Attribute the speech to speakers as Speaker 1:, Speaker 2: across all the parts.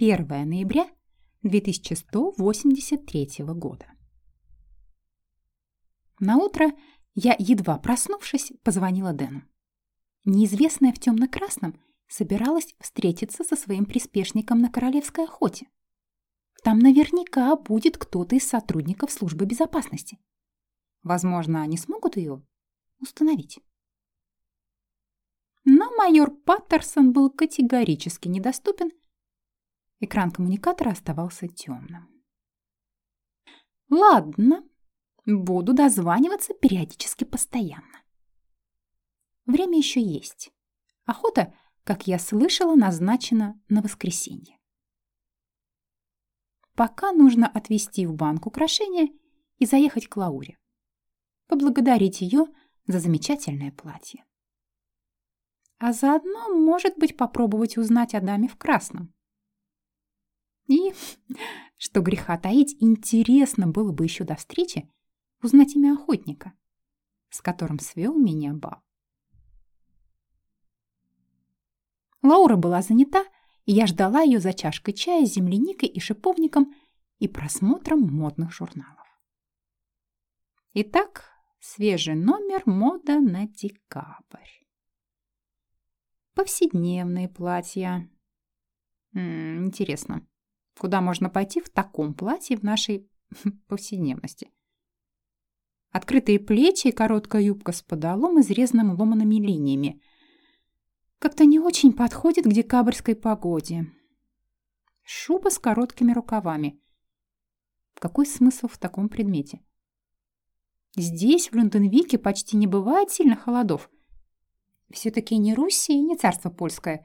Speaker 1: 1 ноября 2183 года. На утро я, едва проснувшись, позвонила Дэну. Неизвестная в темно-красном собиралась встретиться со своим приспешником на королевской охоте. Там наверняка будет кто-то из сотрудников службы безопасности. Возможно, они смогут ее установить. Но майор Паттерсон был категорически недоступен. Экран коммуникатора оставался темным. Ладно, буду дозваниваться периодически постоянно. Время еще есть. Охота, как я слышала, назначена на воскресенье. Пока нужно отвезти в банк украшения и заехать к Лауре. Поблагодарить ее за замечательное платье. А заодно, может быть, попробовать узнать о даме в красном. И, что греха таить, интересно было бы еще до встречи узнать имя охотника, с которым свел меня бал. Лаура была занята, и я ждала ее за чашкой чая с земляникой и шиповником и просмотром модных журналов. Итак, свежий номер «Мода на декабрь». Повседневные платья. М -м, интересно, куда можно пойти в таком платье в нашей повседневности? Открытые плечи и короткая юбка с подолом, изрезанным ломаными линиями – как-то не очень подходит к декабрьской погоде. Шуба с короткими рукавами. Какой смысл в таком предмете? Здесь, в Люнденвике, почти не бывает сильных холодов. Все-таки не Руссия и не царство польское.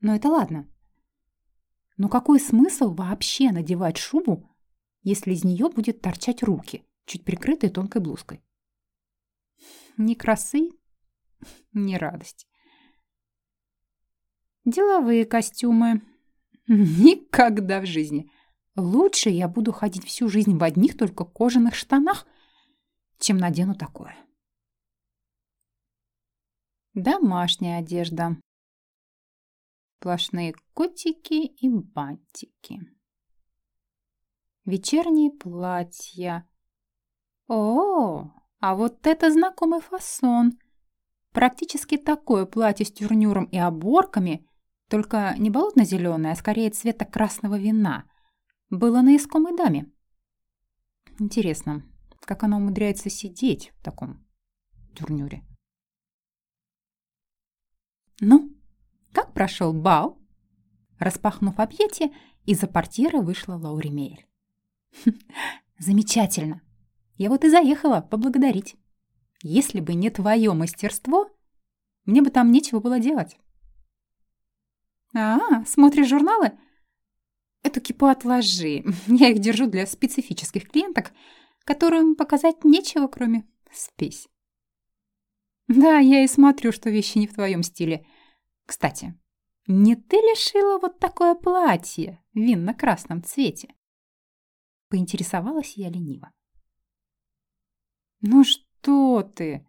Speaker 1: Но это ладно. Но какой смысл вообще надевать шубу, если из нее будет торчать руки, чуть прикрытые тонкой блузкой? Ни красы, ни радости. Деловые костюмы. Никогда в жизни. Лучше я буду ходить всю жизнь в одних только кожаных штанах, чем надену такое. Домашняя одежда. Сплошные котики и бантики. Вечерние платья. О, а вот это знакомый фасон. Практически такое платье с тюрнюром и оборками только не болотно-зеленое, а скорее цвета красного вина. Было на искомой даме. Интересно, как она умудряется сидеть в таком турнюре? Ну, прошел бал? Распахнув объятие, из-за портьеры вышла Лаури Мейль. Замечательно. Я вот и заехала поблагодарить. Если бы не твое мастерство, мне бы там нечего было делать. «А, смотришь журналы?» «Эту кипу отложи. Я их держу для специфических клиенток, которым показать нечего, кроме спесь». «Да, я и смотрю, что вещи не в твоем стиле. Кстати, не ты ли шила вот такое платье винно-красном цвете?» Поинтересовалась я лениво. «Ну что ты?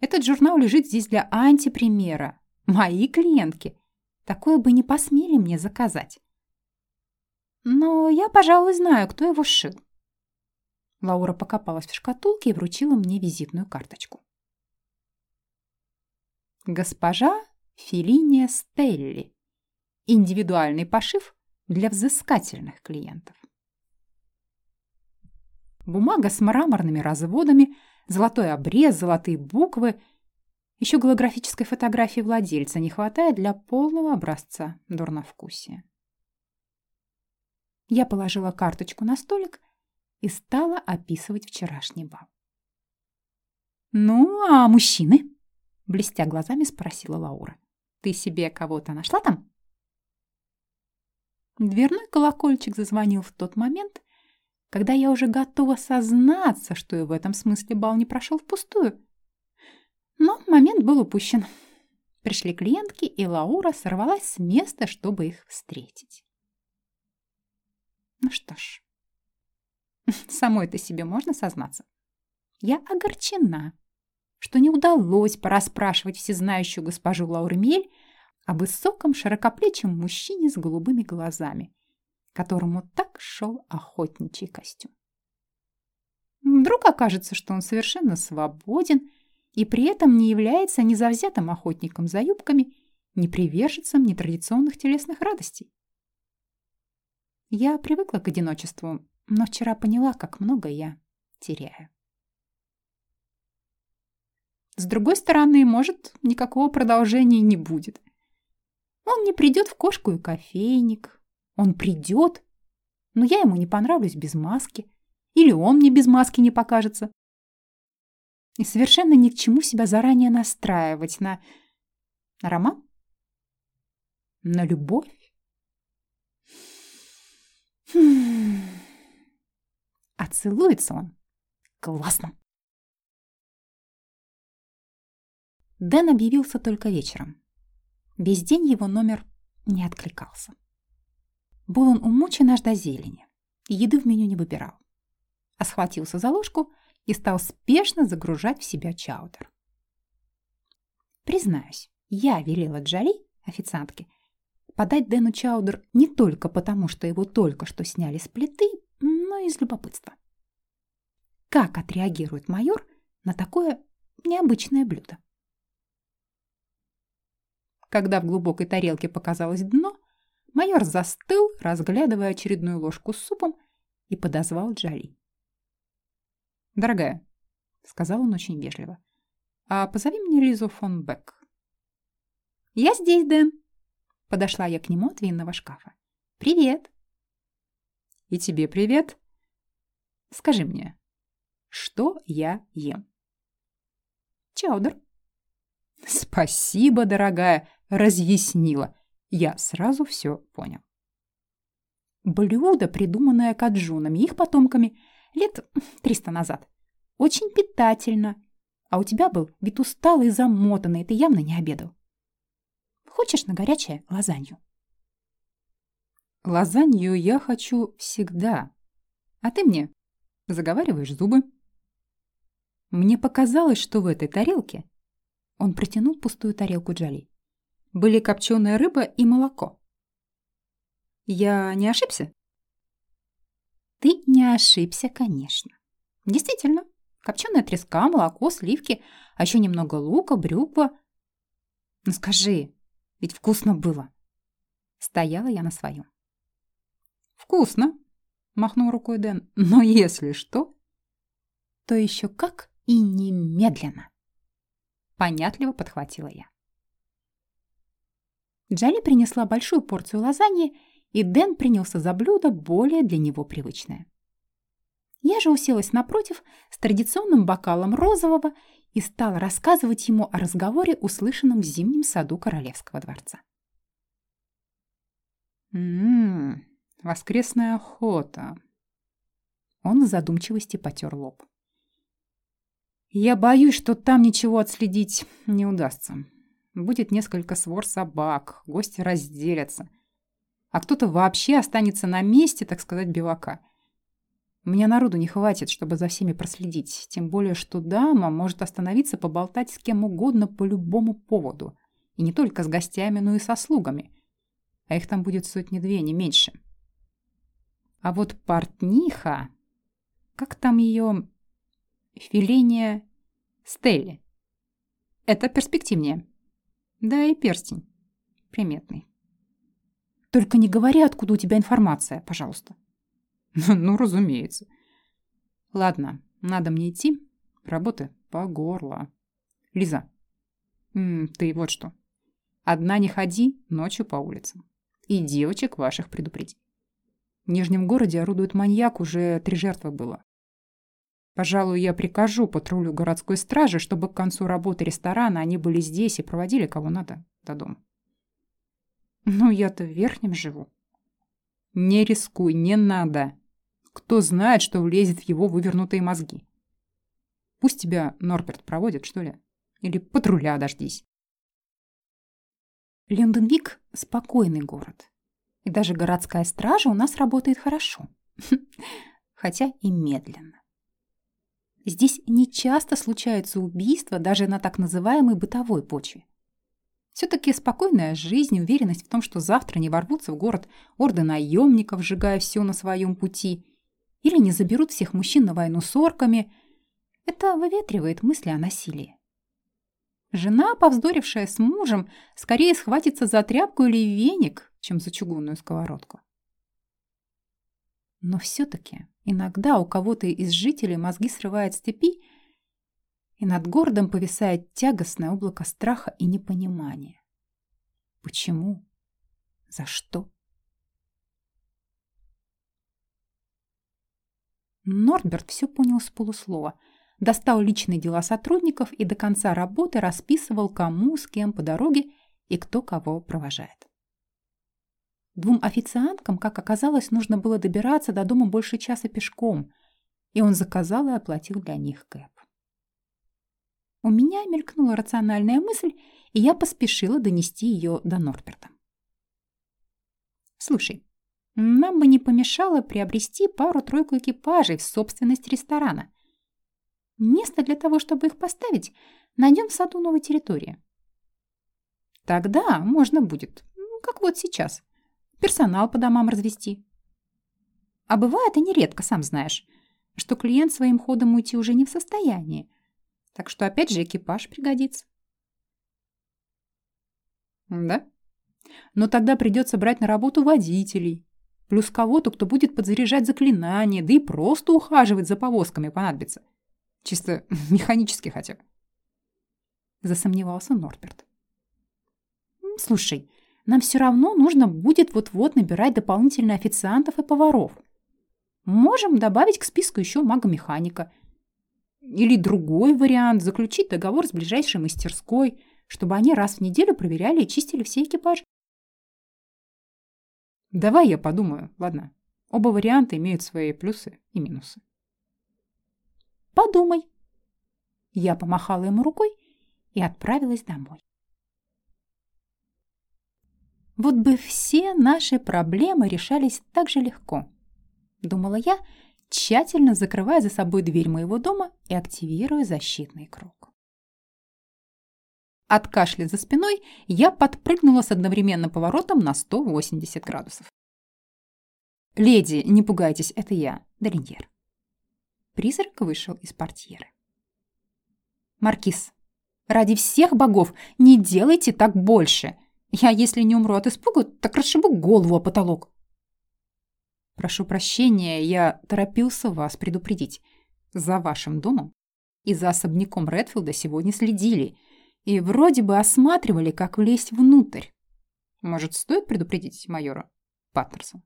Speaker 1: Этот журнал лежит здесь для антипримера. Мои клиентки Такое бы не посмели мне заказать. Но я, пожалуй, знаю, кто его шил. Лаура покопалась в шкатулке и вручила мне визитную карточку. Госпожа Филиния Стелли. Индивидуальный пошив для взыскательных клиентов. Бумага с мраморными разводами, золотой обрез, золотые буквы — еще голографической фотографии владельца не хватает для полного образца дурновкусия. Я положила карточку на столик и стала описывать вчерашний бал. «Ну, а мужчины?» — блестя глазами спросила Лаура. «Ты себе кого-то нашла там?» Дверной колокольчик зазвонил в тот момент, когда я уже готова сознаться, что и в этом смысле бал не прошел впустую. Но момент был упущен. Пришли клиентки, и Лаура сорвалась с места, чтобы их встретить. Ну что ж, самой-то себе можно сознаться. Я огорчена, что не удалось порасспрашивать всезнающую госпожу Лаурмель о высоком широкоплечем мужчине с голубыми глазами которому так шел охотничий костюм. Вдруг окажется, что он совершенно свободен и при этом не является ни завзятым охотником за юбками, ни приверженцем нетрадиционных телесных радостей. Я привыкла к одиночеству, но вчера поняла, как много я теряю. С другой стороны, может, никакого продолжения не будет. Он не придет в кошку и кофейник. Он придет, но я ему не понравлюсь без маски. Или он мне без маски не покажется. И совершенно ни к чему себя заранее настраивать на... на роман? На любовь? Хм. А целуется он классно. Дэн объявился только вечером. Весь день его номер не откликался. Был он умучен аж до зелени, еды в меню не выбирал. А схватился за ложку и стал спешно загружать в себя чаудер. Признаюсь, я велела Джоли, официантке, подать Дэну чаудер не только потому, что его только что сняли с плиты, но и из любопытства. Как отреагирует майор на такое необычное блюдо? Когда в глубокой тарелке показалось дно, майор застыл, разглядывая очередную ложку с супом, и подозвал Джоли. «Дорогая», — сказал он очень вежливо, — «а позови мне Лизу фон Бек». «Я здесь, Дэн», — подошла я к нему от винного шкафа. «Привет». «И тебе привет. Скажи мне, что я ем?» «Чаудер». «Спасибо, дорогая разъяснила. Я сразу все понял. Блюдо, придуманное каджунами и их потомками лет триста назад. Очень питательно. А у тебя был вид усталый и замотанный, ты явно не обедал. Хочешь на горячее лазанью? Лазанью я хочу всегда. А ты мне заговариваешь зубы. Мне показалось, что в этой тарелке он протянул пустую тарелку Джоли были копченая рыба и молоко. Я не ошибся? Ты не ошибся, конечно. Действительно, копченая треска, молоко, сливки, а еще немного лука, брюква. Ну скажи, ведь вкусно было. Стояла я на своем. Вкусно, махнул рукой Дэн. Но если что, то еще как и немедленно. Понятливо подхватила я. Джоли принесла большую порцию лазаньи, и Дэн принялся за блюдо более для него привычное. Я же уселась напротив с традиционным бокалом розового и стала рассказывать ему о разговоре, услышанном в зимнем саду Королевского дворца. «М-м, воскресная охота». Он в задумчивости потер лоб. «Я боюсь, что там ничего отследить не удастся. Будет несколько свор собак, гости разделятся. А кто-то вообще останется на месте, так сказать, бивака. Меня народу не хватит, чтобы за всеми проследить. Тем более, что дама может остановиться поболтать с кем угодно по любому поводу. И не только с гостями, но и со слугами. А их там будет сотни-две, не меньше. А вот портниха... Как там ее... Филения Стелли. Это перспективнее. Да и перстень. Приметный. Только не говори, откуда у тебя информация, пожалуйста. Ну, разумеется. Ладно, надо мне идти. Работы по горло. Лиза, ты вот что. Одна не ходи ночью по улицам. И девочек ваших предупреди. В Нижнем городе орудует маньяк, уже три жертвы было. Пожалуй, я прикажу патрулю городской стражи, чтобы к концу работы ресторана они были здесь и проводили кого надо до дома. Ну, я-то в Верхнем живу. Не рискуй, не надо. Кто знает, что влезет в его вывернутые мозги. Пусть тебя Норберт проводит, что ли? Или патруля дождись. Лондонвик – спокойный город. И даже городская стража у нас работает хорошо. Хотя и медленно. Здесь не часто случаются убийства даже на так называемой бытовой почве. Все-таки спокойная жизнь, уверенность в том, что завтра не ворвутся в город орды наемников, сжигая все на своем пути, или не заберут всех мужчин на войну с орками, это выветривает мысли о насилии. Жена, повздорившая с мужем, скорее схватится за тряпку или веник, чем за чугунную сковородку. Но все-таки иногда у кого-то из жителей мозги срывает степи, и над городом повисает тягостное облако страха и непонимания. Почему? За что? Нордберт все понял с полуслова – достал личные дела сотрудников и до конца работы расписывал, кому, с кем по дороге и кто кого провожает. Двум официанткам, как оказалось, нужно было добираться до дома больше часа пешком, и он заказал и оплатил для них кэп. У меня мелькнула рациональная мысль, и я поспешила донести ее до Норберта. «Слушай, нам бы не помешало приобрести пару-тройку экипажей в собственность ресторана. Место для того, чтобы их поставить, найдем в саду новой территории. Тогда можно будет, ну, как вот сейчас, персонал по домам развести. А бывает и нередко, сам знаешь, что клиент своим ходом уйти уже не в состоянии. Так что опять же экипаж пригодится. Да? Но тогда придется брать на работу водителей. Плюс кого-то, кто будет подзаряжать заклинания, да и просто ухаживать за повозками понадобится. Чисто механически хотя бы. Засомневался Норберт. Слушай, нам все равно нужно будет вот-вот набирать дополнительно официантов и поваров. Можем добавить к списку еще мага-механика. Или другой вариант – заключить договор с ближайшей мастерской, чтобы они раз в неделю проверяли и чистили все экипажи. Давай я подумаю, ладно. Оба варианта имеют свои плюсы и минусы. Подумай. Я помахала ему рукой и отправилась домой. Вот бы все наши проблемы решались так же легко, думала я, тщательно закрывая за собой дверь моего дома и активируя защитный круг. От кашля за спиной я подпрыгнула с одновременным поворотом на 180 градусов. «Леди, не пугайтесь, это я, Долиньер». Призрак вышел из портьеры. «Маркиз, ради всех богов не делайте так больше. Я, если не умру от испуга, так расшибу голову о потолок». «Прошу прощения, я торопился вас предупредить. За вашим домом и за особняком Редфилда сегодня следили и вроде бы осматривали, как влезть внутрь. Может, стоит предупредить майора Паттерсон?»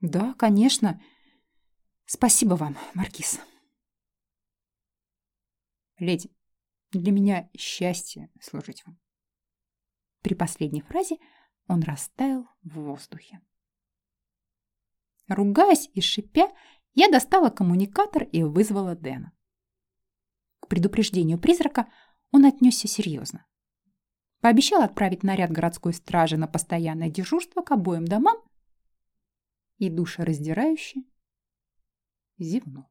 Speaker 1: «Да, конечно». Спасибо вам, Маркиз. Леди, для меня счастье служить вам. При последней фразе он растаял в воздухе. Ругаясь и шипя, я достала коммуникатор и вызвала Дэна. К предупреждению призрака он отнесся серьезно. Пообещал отправить наряд городской стражи на постоянное дежурство к обоим домам и душераздирающе зевнул.